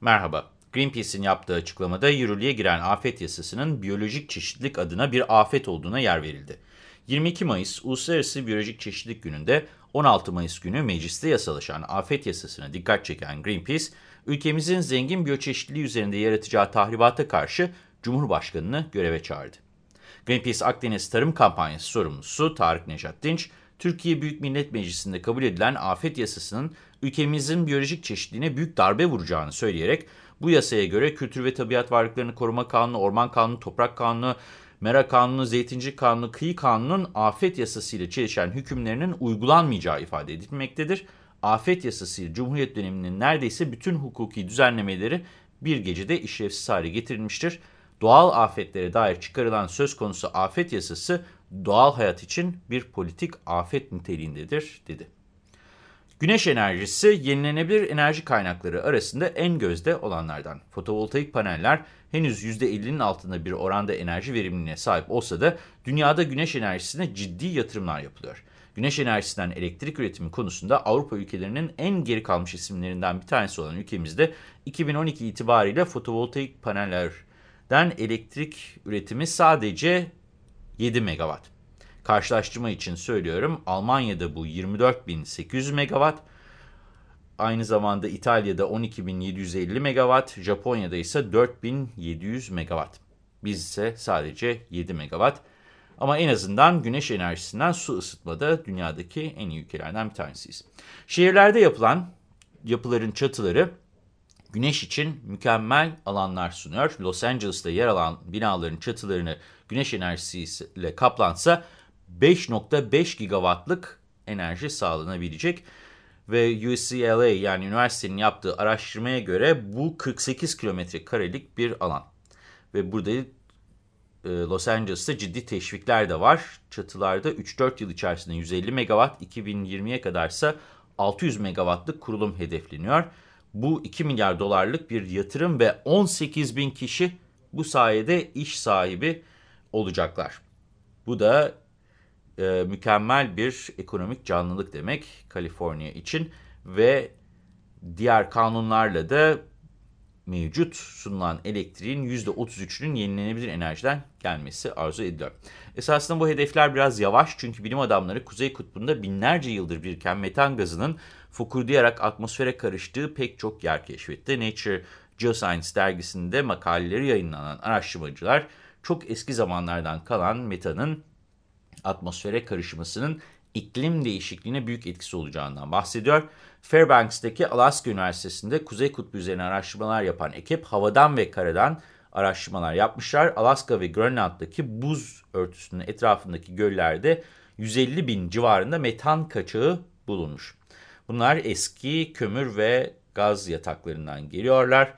Merhaba. Greenpeace'in yaptığı açıklamada yürürlüğe giren afet yasasının biyolojik çeşitlilik adına bir afet olduğuna yer verildi. 22 Mayıs Uluslararası Biyolojik Çeşitlilik Günü'nde 16 Mayıs günü mecliste yasalaşan afet yasasına dikkat çeken Greenpeace, ülkemizin zengin biyoçeşitliliği üzerinde yaratacağı tahribata karşı Cumhurbaşkanı'nı göreve çağırdı. Greenpeace Akdeniz Tarım Kampanyası sorumlusu Tarık Nejat Dinç, Türkiye Büyük Millet Meclisi'nde kabul edilen afet yasasının ülkemizin biyolojik çeşitliliğine büyük darbe vuracağını söyleyerek bu yasaya göre Kültür ve Tabiat Varlıklarını Koruma Kanunu, Orman Kanunu, Toprak Kanunu, Mera Kanunu, Zeytincilik Kanunu, Kıyı Kanunu'nun afet yasasıyla çelişen hükümlerinin uygulanmayacağı ifade edilmektedir. Afet yasası Cumhuriyet döneminin neredeyse bütün hukuki düzenlemeleri bir gecede işlevsiz hale getirilmiştir. Doğal afetlere dair çıkarılan söz konusu afet yasası doğal hayat için bir politik afet niteliğindedir, dedi. Güneş enerjisi yenilenebilir enerji kaynakları arasında en gözde olanlardan. Fotovoltaik paneller henüz %50'nin altında bir oranda enerji verimliliğine sahip olsa da dünyada güneş enerjisine ciddi yatırımlar yapılıyor. Güneş enerjisinden elektrik üretimi konusunda Avrupa ülkelerinin en geri kalmış isimlerinden bir tanesi olan ülkemizde 2012 itibariyle fotovoltaik panellerden elektrik üretimi sadece 7 megawatt. Karşılaştırma için söylüyorum. Almanya'da bu 24.800 megawatt. Aynı zamanda İtalya'da 12.750 megawatt. Japonya'da ise 4.700 megawatt. Biz ise sadece 7 megawatt. Ama en azından güneş enerjisinden su ısıtmada dünyadaki en iyi ülkelerden bir tanesiyiz. Şehirlerde yapılan yapıların çatıları güneş için mükemmel alanlar sunuyor. Los Angeles'ta yer alan binaların çatılarını güneş enerjisiyle kaplansa 5.5 gigawattlık enerji sağlanabilecek. Ve UCLA yani üniversitenin yaptığı araştırmaya göre bu 48 kilometre karelik bir alan. Ve burada e, Los Angeles'ta ciddi teşvikler de var. Çatılarda 3-4 yıl içerisinde 150 megawatt, 2020'ye kadarsa 600 megawattlık kurulum hedefleniyor. Bu 2 milyar dolarlık bir yatırım ve 18 bin kişi bu sayede iş sahibi olacaklar. Bu da e, mükemmel bir ekonomik canlılık demek Kaliforniya için ve diğer kanunlarla da mevcut sunulan elektriğin %33'ünün yenilenebilir enerjiden gelmesi arzu ediliyor. Esasında bu hedefler biraz yavaş çünkü bilim adamları Kuzey Kutbu'nda binlerce yıldır biriken metan gazının fokurdayarak atmosfere karıştığı pek çok yer keşfetti. Nature Geoscience dergisinde makaleleri yayınlanan araştırmacılar çok eski zamanlardan kalan metanın atmosfere karışmasının iklim değişikliğine büyük etkisi olacağından bahsediyor. Fairbanks'teki Alaska Üniversitesi'nde Kuzey Kutbu üzerine araştırmalar yapan ekip havadan ve karadan araştırmalar yapmışlar. Alaska ve Grönland'daki buz örtüsünün etrafındaki göllerde 150 bin civarında metan kaçağı bulunmuş. Bunlar eski kömür ve gaz yataklarından geliyorlar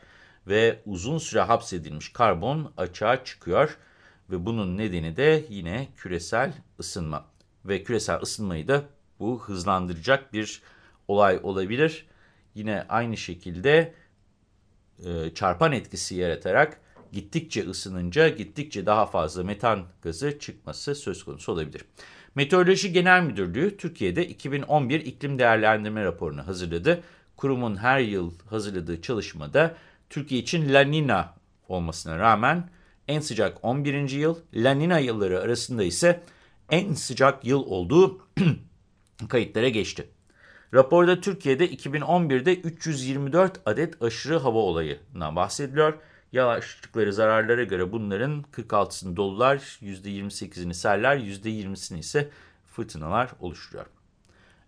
ve uzun süre hapsedilmiş karbon açığa çıkıyor ve bunun nedeni de yine küresel ısınma. Ve küresel ısınmayı da bu hızlandıracak bir olay olabilir. Yine aynı şekilde e, çarpan etkisi yaratarak gittikçe ısınınca gittikçe daha fazla metan gazı çıkması söz konusu olabilir. Meteoroloji Genel Müdürlüğü Türkiye'de 2011 iklim değerlendirme raporunu hazırladı. Kurumun her yıl hazırladığı çalışmada Türkiye için La Nina olmasına rağmen en sıcak 11. yıl, La Nina yılları arasında ise en sıcak yıl olduğu kayıtlara geçti. Raporda Türkiye'de 2011'de 324 adet aşırı hava olayından bahsediliyor. Yağışlıkları zararlara göre bunların 46'sını dolular, %28'ini seller, %20'sini ise fırtınalar oluşturuyor.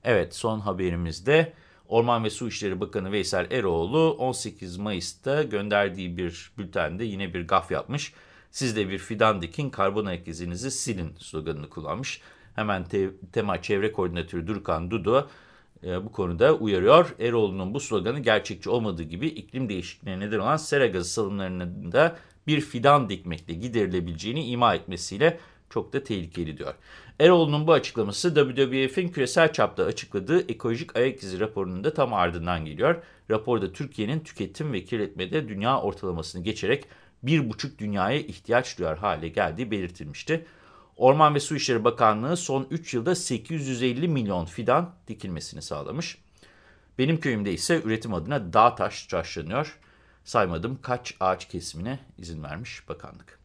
Evet son haberimizde Orman ve Su İşleri Bakanı Veysel Eroğlu 18 Mayıs'ta gönderdiği bir bültende yine bir gaf yapmış. Siz de bir fidan dikin, karbon ayak izinizi silin sloganını kullanmış. Hemen te tema çevre koordinatörü Durkan Dudu e, bu konuda uyarıyor. Eroğlu'nun bu sloganı gerçekçi olmadığı gibi iklim değişikliğine neden olan sera gazı salımlarının da bir fidan dikmekle giderilebileceğini ima etmesiyle çok da tehlikeli diyor. Eroğlu'nun bu açıklaması WWF'in küresel çapta açıkladığı ekolojik ayak izi raporunun da tam ardından geliyor. Raporda Türkiye'nin tüketim ve kirletmede dünya ortalamasını geçerek bir buçuk dünyaya ihtiyaç duyar hale geldiği belirtilmişti. Orman ve Su İşleri Bakanlığı son 3 yılda 850 milyon fidan dikilmesini sağlamış. Benim köyümde ise üretim adına dağ taş taşlanıyor. saymadım kaç ağaç kesimine izin vermiş bakanlık.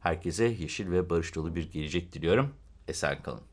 Herkese yeşil ve barış dolu bir gelecek diliyorum. Esen kalın.